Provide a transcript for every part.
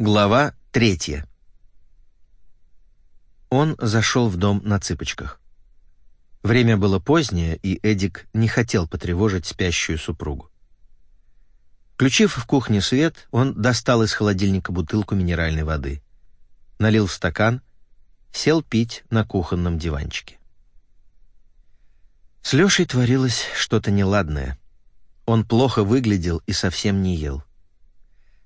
Глава третья. Он зашел в дом на цыпочках. Время было позднее, и Эдик не хотел потревожить спящую супругу. Включив в кухне свет, он достал из холодильника бутылку минеральной воды, налил в стакан, сел пить на кухонном диванчике. С Лешей творилось что-то неладное. Он плохо выглядел и совсем не ел.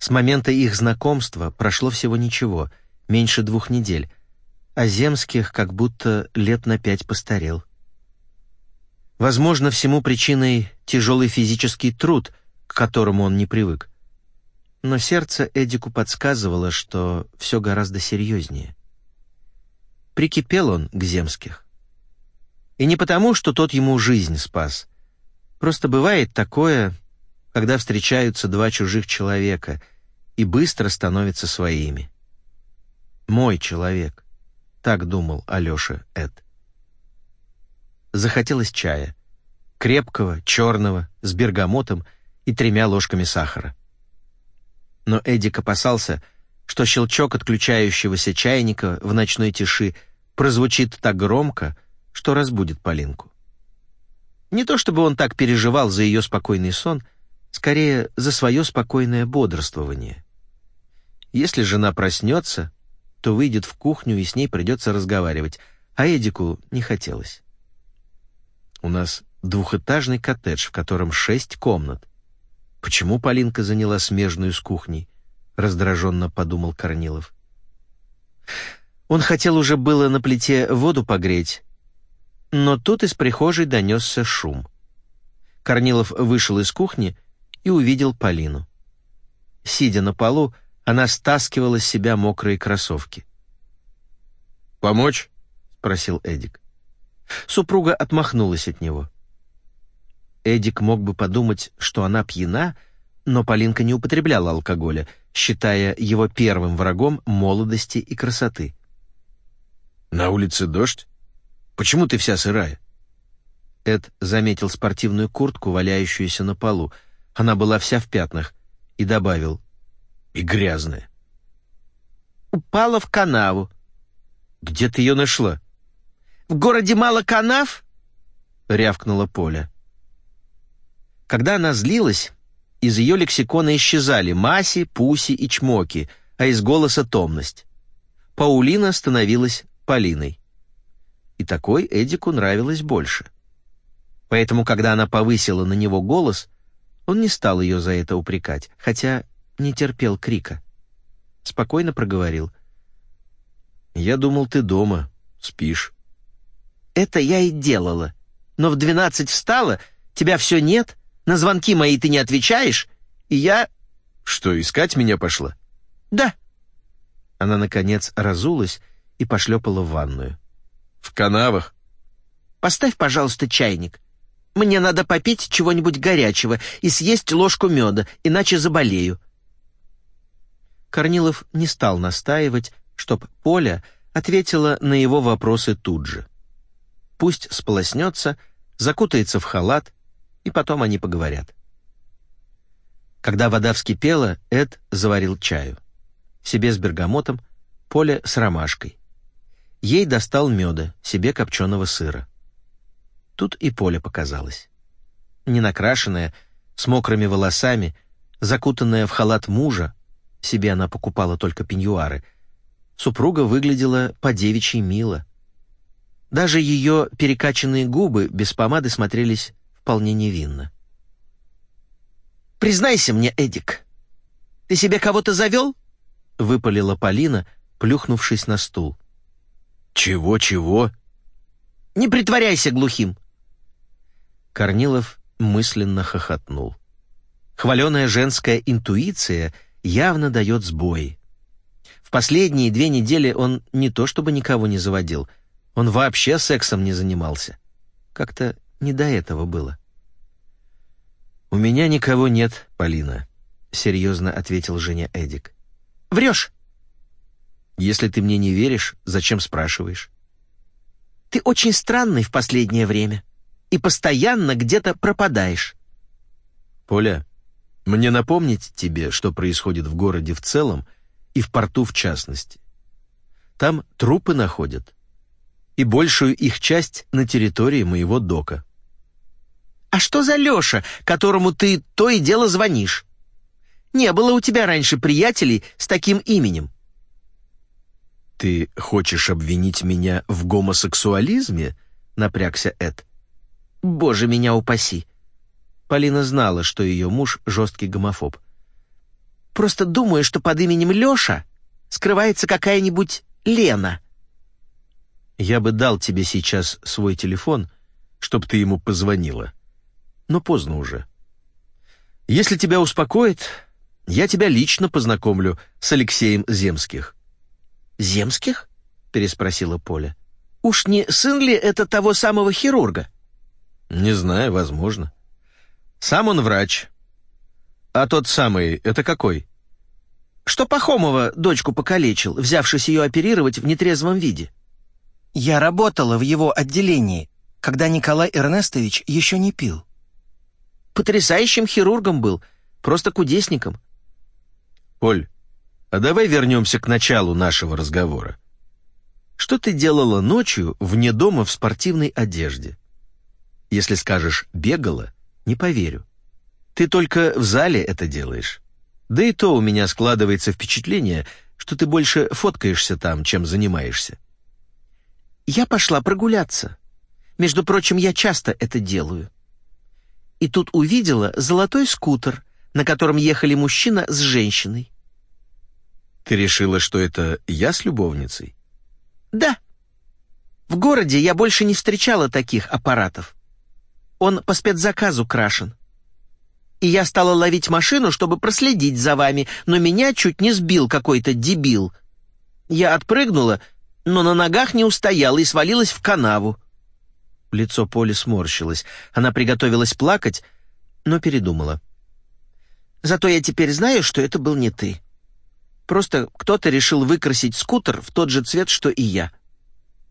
С момента их знакомства прошло всего ничего, меньше двух недель, а Земских как будто лет на пять постарел. Возможно, всему причиной тяжелый физический труд, к которому он не привык. Но сердце Эдику подсказывало, что все гораздо серьезнее. Прикипел он к Земских. И не потому, что тот ему жизнь спас. Просто бывает такое, когда встречаются два чужих человека и быстро становятся своими. «Мой человек», — так думал Алёша Эд. Захотелось чая. Крепкого, черного, с бергамотом и тремя ложками сахара. Но Эдик опасался, что щелчок отключающегося чайника в ночной тиши прозвучит так громко, что разбудит Полинку. Не то чтобы он так переживал за ее спокойный сон — скорее за свое спокойное бодрствование. Если жена проснется, то выйдет в кухню и с ней придется разговаривать, а Эдику не хотелось. У нас двухэтажный коттедж, в котором шесть комнат. Почему Полинка заняла смежную с кухней? Раздраженно подумал Корнилов. Он хотел уже было на плите воду погреть, но тут из прихожей донесся шум. Корнилов вышел из кухни и увидел Полину. Сидя на полу, она стаскивала с себя мокрые кроссовки. «Помочь?» — спросил Эдик. Супруга отмахнулась от него. Эдик мог бы подумать, что она пьяна, но Полинка не употребляла алкоголя, считая его первым врагом молодости и красоты. «На улице дождь? Почему ты вся сырая?» Эд заметил спортивную куртку, валяющуюся на полу — она была вся в пятнах, и добавил «И грязная». «Упала в канаву». «Где ты ее нашла?» «В городе мало канав?» — рявкнула Поля. Когда она злилась, из ее лексикона исчезали маси, пуси и чмоки, а из голоса томность. Паулина становилась Полиной. И такой Эдику нравилось больше. Поэтому, когда она повысила на него голос — он не стал ее за это упрекать, хотя не терпел крика. Спокойно проговорил. «Я думал, ты дома, спишь». «Это я и делала. Но в двенадцать встала, тебя все нет, на звонки мои ты не отвечаешь, и я...» «Что, искать меня пошла?» «Да». Она, наконец, разулась и пошлепала в ванную. «В канавах?» «Поставь, пожалуйста, чайник. Мне надо попить чего-нибудь горячего и съесть ложку меда, иначе заболею». Корнилов не стал настаивать, чтоб Поля ответила на его вопросы тут же. Пусть сполоснется, закутается в халат, и потом они поговорят. Когда вода вскипела, Эд заварил чаю. Себе с бергамотом, Поля с ромашкой. Ей достал меда, себе копченого сыра. Тут и Поля показалась. Ненакрашенная, с мокрыми волосами, закутанная в халат мужа, себе она покупала только пеньюары, супруга выглядела по-девичьи мило. Даже ее перекачанные губы без помады смотрелись вполне невинно. «Признайся мне, Эдик, ты себе кого-то завел?» — выпалила Полина, плюхнувшись на стул. «Чего-чего?» «Не притворяйся глухим. Корнилов мысленно хохотнул. Хваленая женская интуиция явно дает сбой. В последние две недели он не то чтобы никого не заводил, он вообще сексом не занимался. Как-то не до этого было. «У меня никого нет, Полина», — серьезно ответил Женя Эдик. «Врешь?» «Если ты мне не веришь, зачем спрашиваешь?» «Ты очень странный в последнее время», и постоянно где-то пропадаешь». «Поля, мне напомнить тебе, что происходит в городе в целом, и в порту в частности. Там трупы находят, и большую их часть на территории моего дока. «А что за Леша, которому ты то и дело звонишь? Не было у тебя раньше приятелей с таким именем». «Ты хочешь обвинить меня в гомосексуализме?» — напрягся Эд. «Боже, меня упаси!» Полина знала, что ее муж — жесткий гомофоб. «Просто думаю, что под именем Леша скрывается какая-нибудь Лена». «Я бы дал тебе сейчас свой телефон, чтоб ты ему позвонила. Но поздно уже. Если тебя успокоит, я тебя лично познакомлю с Алексеем Земских». «Земских?» — переспросила Поля. «Уж не сын ли это того самого хирурга?» «Не знаю, возможно. Сам он врач. А тот самый — это какой?» «Что Пахомова дочку покалечил, взявшись ее оперировать в нетрезвом виде?» «Я работала в его отделении, когда Николай Эрнестович еще не пил». «Потрясающим хирургом был, просто кудесником». «Поль, а давай вернемся к началу нашего разговора. Что ты делала ночью вне дома в спортивной одежде? Если скажешь «бегала», не поверю. Ты только в зале это делаешь. Да и то у меня складывается впечатление, что ты больше фоткаешься там, чем занимаешься. Я пошла прогуляться. Между прочим, я часто это делаю. И тут увидела золотой скутер, на котором ехали мужчина с женщиной. Ты решила, что это я с любовницей? Да. В городе я больше не встречала таких аппаратов. Он по спецзаказу крашен. И я стала ловить машину, чтобы проследить за вами, но меня чуть не сбил какой-то дебил. Я отпрыгнула, но на ногах не устояла и свалилась в канаву. Лицо Поли сморщилось. Она приготовилась плакать, но передумала. Зато я теперь знаю, что это был не ты. Просто кто-то решил выкрасить скутер в тот же цвет, что и я.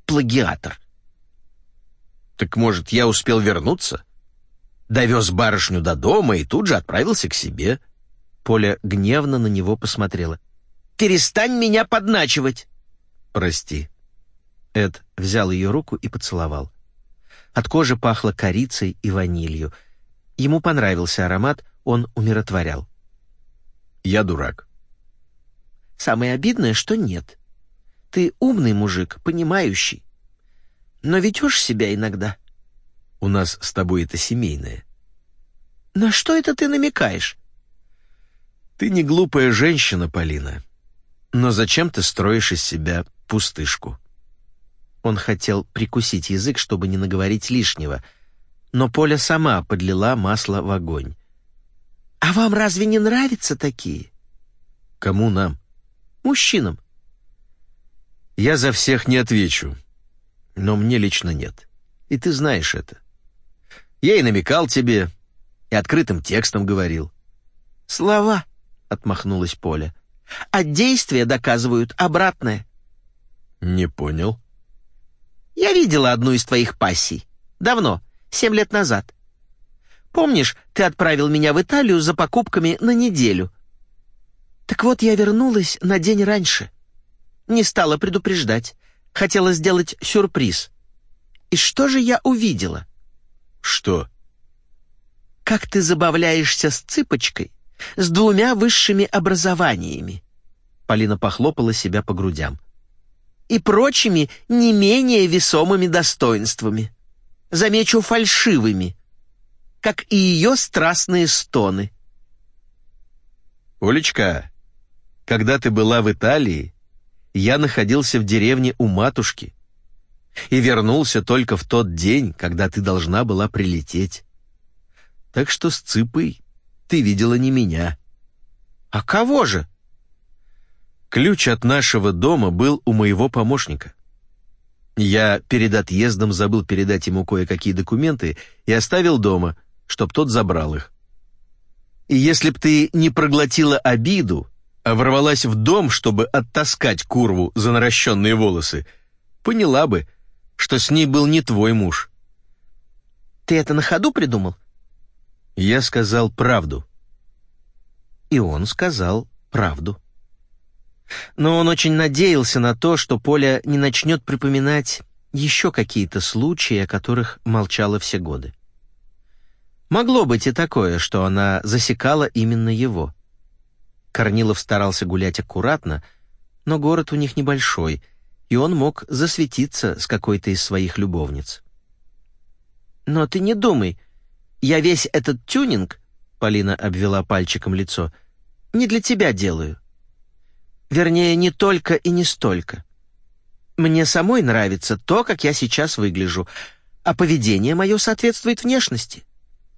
Плагиатор. Так может, я успел вернуться? Довез барышню до дома и тут же отправился к себе. Поля гневно на него посмотрела. «Перестань меня подначивать!» «Прости». Эд взял ее руку и поцеловал. От кожи пахло корицей и ванилью. Ему понравился аромат, он умиротворял. «Я дурак. Самое обидное, что нет. Ты умный мужик, понимающий. Но ведешь себя иногда. У нас с тобой это семейное. На что это ты намекаешь? Ты не глупая женщина, Полина. Но зачем ты строишь из себя пустышку? Он хотел прикусить язык, чтобы не наговорить лишнего, но Поля сама подлила масло в огонь. «А вам разве не нравятся такие?» «Кому нам?» мужчинам. Я за всех не отвечу, но мне лично нет. И ты знаешь это. Я и намекал тебе, и открытым текстом говорил. Слова, отмахнулась Поля. А действия доказывают обратное. Не понял. Я видела одну из твоих пассий. Давно, семь лет назад. Помнишь, ты отправил меня в Италию за покупками на неделю, так вот, я вернулась на день раньше. Не стала предупреждать. Хотела сделать сюрприз. И что же я увидела? Что? Как ты забавляешься с цыпочкой, с двумя высшими образованиями. Полина похлопала себя по грудям. И прочими не менее весомыми достоинствами. Замечу, фальшивыми. Как и ее страстные стоны. «Олечка, когда ты была в Италии, я находился в деревне у матушки и вернулся только в тот день, когда ты должна была прилететь. Так что с Цыпой ты видела не меня. А кого же? Ключ от нашего дома был у моего помощника. Я перед отъездом забыл передать ему кое-какие документы и оставил дома, чтоб тот забрал их. И если б ты не проглотила обиду, а ворвалась в дом, чтобы оттаскать курву за наращенные волосы, поняла бы, что с ней был не твой муж. Ты это на ходу придумал? Я сказал правду. И он сказал правду. Но он очень надеялся на то, что Поля не начнет припоминать еще какие-то случаи, о которых молчала все годы. Могло быть и такое, что она засекала именно его. Корнилов старался гулять аккуратно, но город у них небольшой, и он мог засветиться с какой-то из своих любовниц. «Но ты не думай, я весь этот тюнинг, — Полина обвела пальчиком лицо, — не для тебя делаю. Вернее, не только и не столько. Мне самой нравится то, как я сейчас выгляжу, а поведение мое соответствует внешности.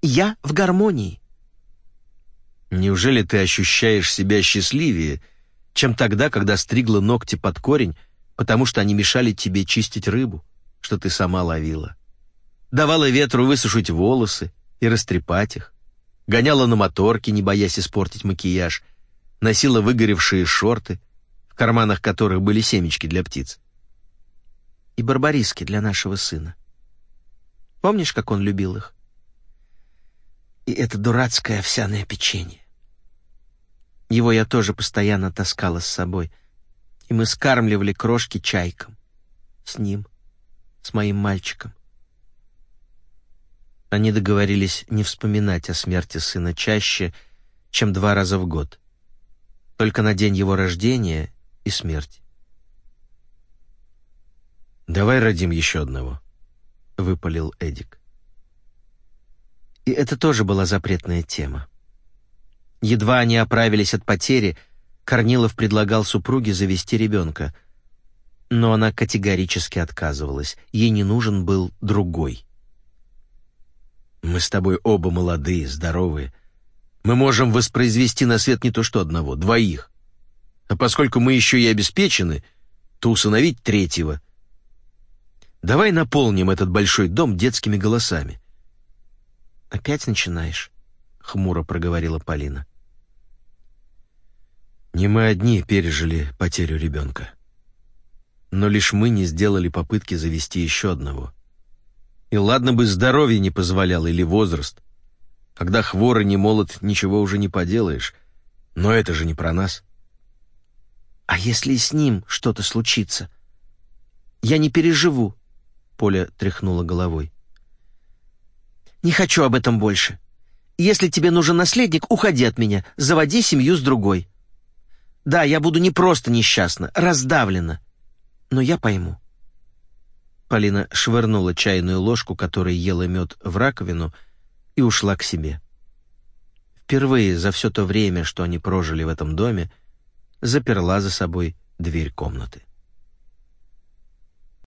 Я в гармонии. Неужели ты ощущаешь себя счастливее, чем тогда, когда стригла ногти под корень, потому что они мешали тебе чистить рыбу, что ты сама ловила? Давала ветру высушить волосы и растрепать их, гоняла на моторке, не боясь испортить макияж, носила выгоревшие шорты, в карманах которых были семечки для птиц. И барбариски для нашего сына. Помнишь, как он любил их? и это дурацкое овсяное печенье. Его я тоже постоянно таскала с собой, и мы скармливали крошки чайкам. С ним, с моим мальчиком. Они договорились не вспоминать о смерти сына чаще, чем два раза в год. Только на день его рождения и смерти. «Давай родим еще одного», — выпалил Эдик. И это тоже была запретная тема. Едва они оправились от потери, Корнилов предлагал супруге завести ребенка. Но она категорически отказывалась. Ей не нужен был другой. «Мы с тобой оба молодые, здоровые. Мы можем воспроизвести на свет не то что одного, двоих. А поскольку мы еще и обеспечены, то усыновить третьего. Давай наполним этот большой дом детскими голосами. «Опять начинаешь?» — хмуро проговорила Полина. «Не мы одни пережили потерю ребенка. Но лишь мы не сделали попытки завести еще одного. И ладно бы здоровье не позволял или возраст. Когда хворый не молод, ничего уже не поделаешь. Но это же не про нас». «А если с ним что-то случится? Я не переживу», — Поля тряхнула головой. Не хочу об этом больше. Если тебе нужен наследник, уходи от меня, заводи семью с другой. Да, я буду не просто несчастна, раздавлена, но я пойму». Полина швырнула чайную ложку, которой ела мед, в раковину и ушла к себе. Впервые за все то время, что они прожили в этом доме, заперла за собой дверь комнаты.